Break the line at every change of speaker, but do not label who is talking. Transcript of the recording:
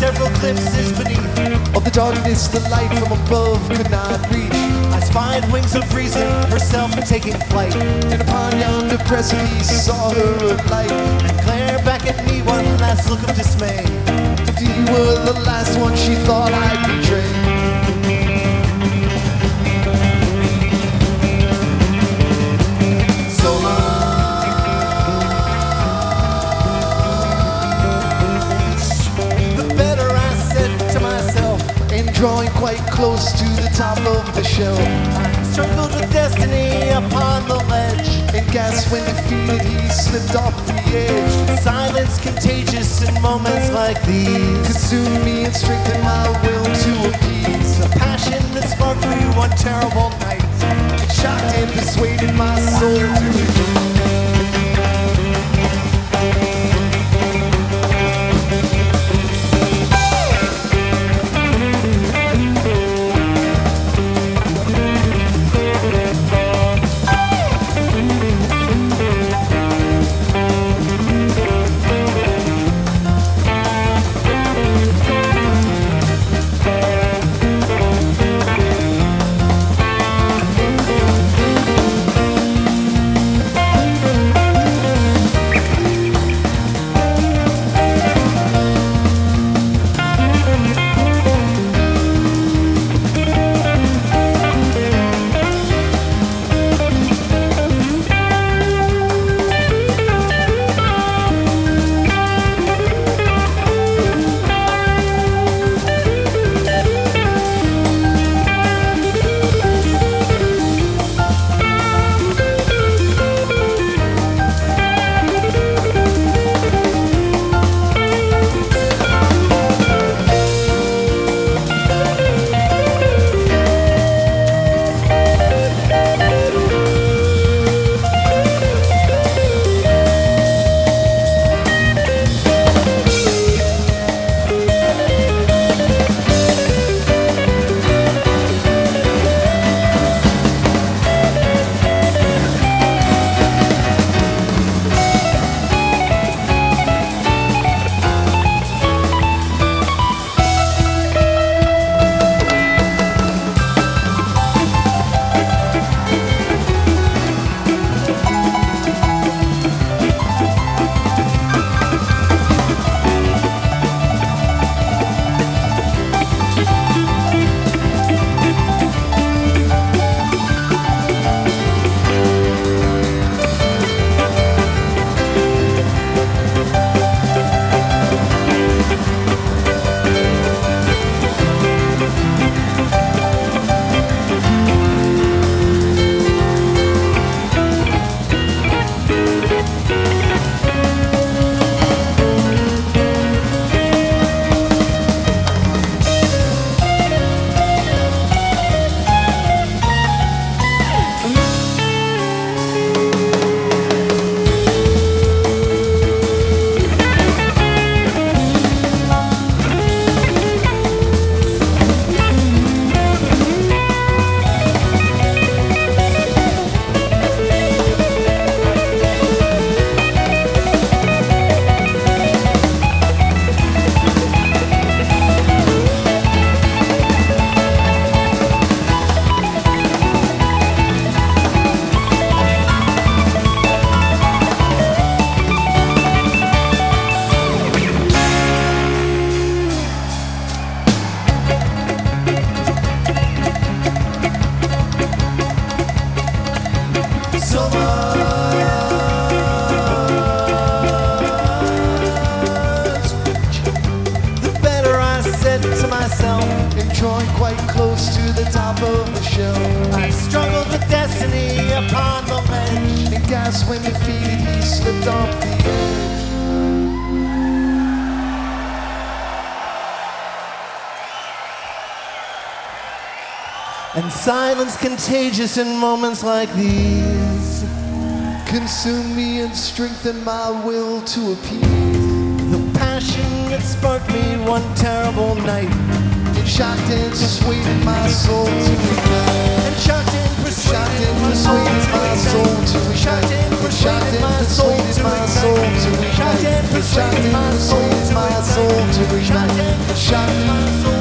several glimpses beneath.
of the darkness the light from above could not reach.
I spied wings of reason, herself taking flight.
And upon yonder precipice saw her a light.
And glare back at me one last look of dismay.
If you were the last one she thought I'd drawing quite close to the top of the.
I struggled with destiny upon the ledge.
And gasped when defeated he slipped off the edge.
Silence contagious in moments like these.
Consumed me and strengthened my will to appease.
A passion that sparked me one terrible night.
It shocked and persuaded my soul to believe. gas when defeated, he slipped off the edge.
And silence contagious in moments like these.
Consume me and strengthen my will to appease.
The passion that sparked me one terrible night.
Shocked and persuaded my soul to ignite.
Shocked and persuaded my soul to ignite. Shocked and persuaded my soul to ignite. Shocked and persuaded my soul to ignite. Shocked
ignite.
and persuaded my soul to